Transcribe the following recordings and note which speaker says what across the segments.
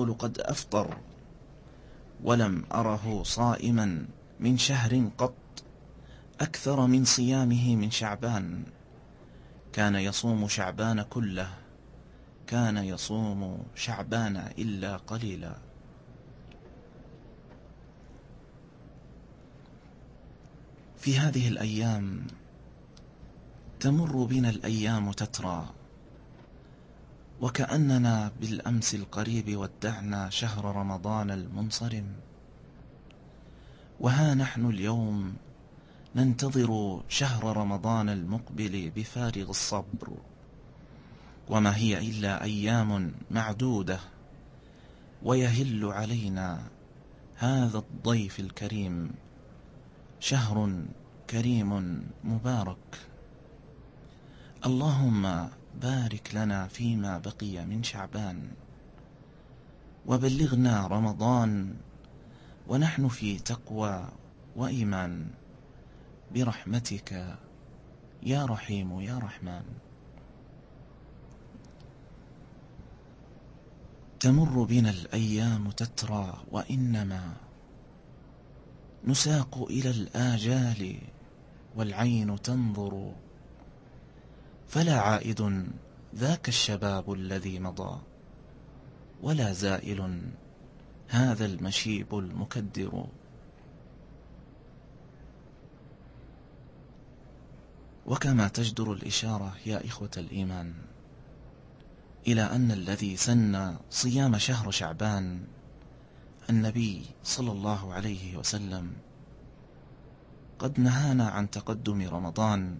Speaker 1: يقول قد أفطر ولم أره صائما من شهر قط أكثر من صيامه من شعبان. كان يصوم شعبان كله كان يصوم شعبان إلا قليلا. في هذه الأيام تمر بنا الأيام تترى وكأننا بالأمس القريب ودعنا شهر رمضان المنصرم. وها نحن اليوم ننتظر شهر رمضان المقبل بفارغ الصبر. وما هي إلا أيام معدودة ويهل علينا هذا الضيف الكريم شهر كريم مبارك. اللهم بارك لنا فيما بقي من شعبان. وبلغنا رمضان ونحن في تقوى وإيمان. برحمتك يا رحيم يا رحمن. تمر بنا الأيام تترى وإنما نساق إلى الآجال والعين تنظر فلا عائد ذاك الشباب الذي مضى ولا زائل هذا المشيب المكدر. وكما تجدر الإشارة يا إخوة الإيمان إلى أن الذي سن صيام شهر شعبان النبي صلى الله عليه وسلم قد نهانا عن تقدم رمضان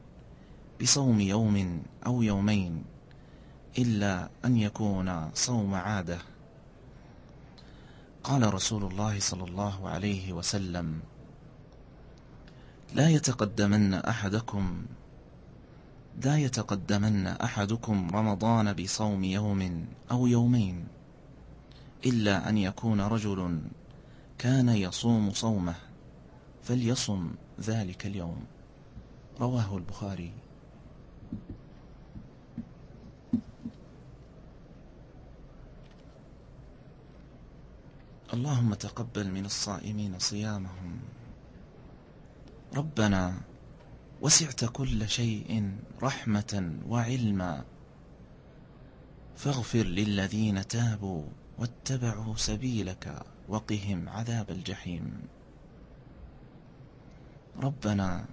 Speaker 1: بصوم يوم أو يومين إلا أن يكون صوم عادة. قال رسول الله صلى الله عليه وسلم لا يتقدمن أحدكم لا يتقدمن أحدكم رمضان بصوم يوم أو يومين إلا أن يكون رجل كان يصوم صومه فليصم ذلك اليوم. رواه البخاري. اللهم تقبل من الصائمين صيامهم. ربنا وسعت كل شيء رحمة وعلما. فاغفر للذين تابوا واتبعوا سبيلك وقهم عذاب الجحيم. ربنا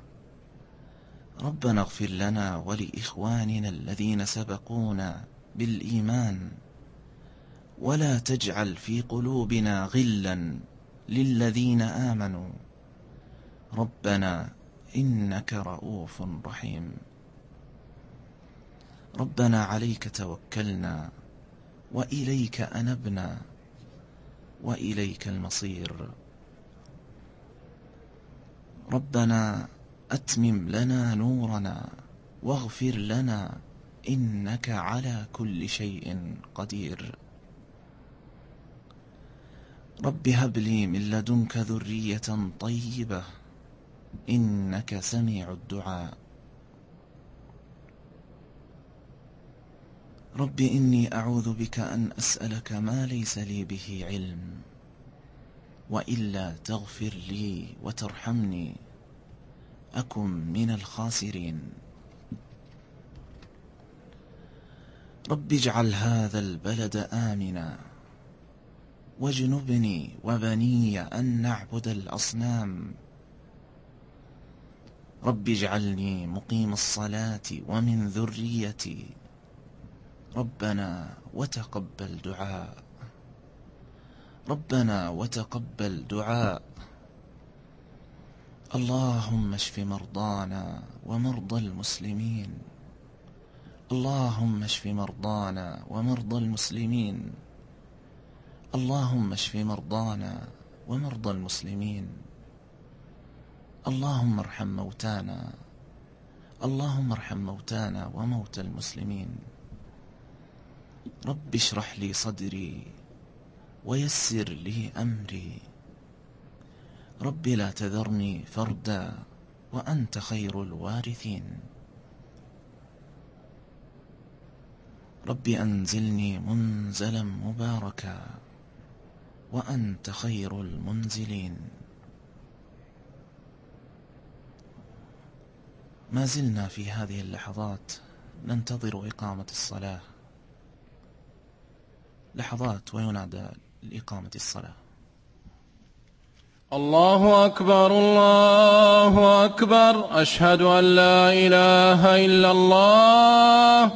Speaker 1: ربنا اغفر لنا ولإخواننا الذين سبقونا بالإيمان. ولا تجعل في قلوبنا غلا للذين آمنوا. ربنا إنك رؤوف رحيم. ربنا عليك توكلنا وإليك أنبنا وإليك المصير. ربنا أتمم لنا نورنا واغفر لنا إنك على كل شيء قدير. رب هب لي من لدنك ذرية طيبة إنك سميع الدعاء. رب إني أعوذ بك أن أسألك ما ليس لي به علم وإلا تغفر لي وترحمني. أكن من الخاسرين. رب اجعل هذا البلد آمنا. واجنبني وبني أن نعبد الأصنام. رب اجعلني مقيم الصلاة ومن ذريتي. ربنا وتقبل دعاء. ربنا وتقبل دعاء. اللهم اشف مرضانا ومرضى المسلمين. اللهم اشف مرضانا ومرضى المسلمين. اللهم اشف مرضانا ومرضى المسلمين. اللهم ارحم موتانا. اللهم ارحم موتانا وموتى المسلمين. رب اشرح لي صدري ويسر لي أمري. رب لا تذرني فردا وأنت خير الوارثين. رب أنزلني منزلا مباركا. وأنت خير المنزلين. ما زلنا في هذه اللحظات ننتظر إقامة الصلاة. لحظات وينادى لإقامة الصلاة.
Speaker 2: الله أكبر الله أكبر. أشهد أن لا إله إلا الله.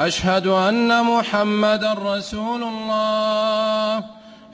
Speaker 2: أشهد أن محمدا رسول الله.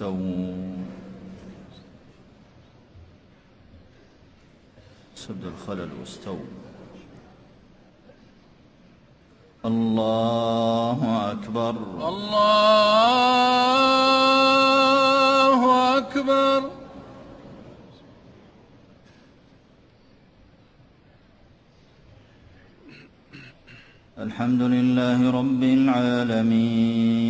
Speaker 3: استووا سد الخلل واستووا الله أكبر.
Speaker 2: الله أكبر.
Speaker 3: الحمد لله رب العالمين.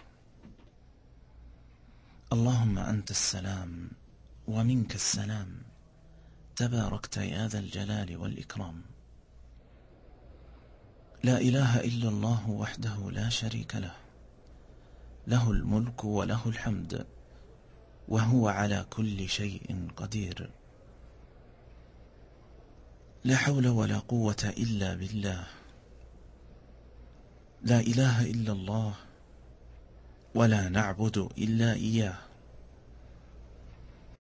Speaker 1: اللهم أنت السلام ومنك السلام. تباركت يا ذا الجلال والإكرام. لا إله إلا الله وحده لا شريك له. له الملك وله الحمد وهو على كل شيء قدير. لا حول ولا قوة إلا بالله. لا إله إلا الله ولا نعبد إلا إياه.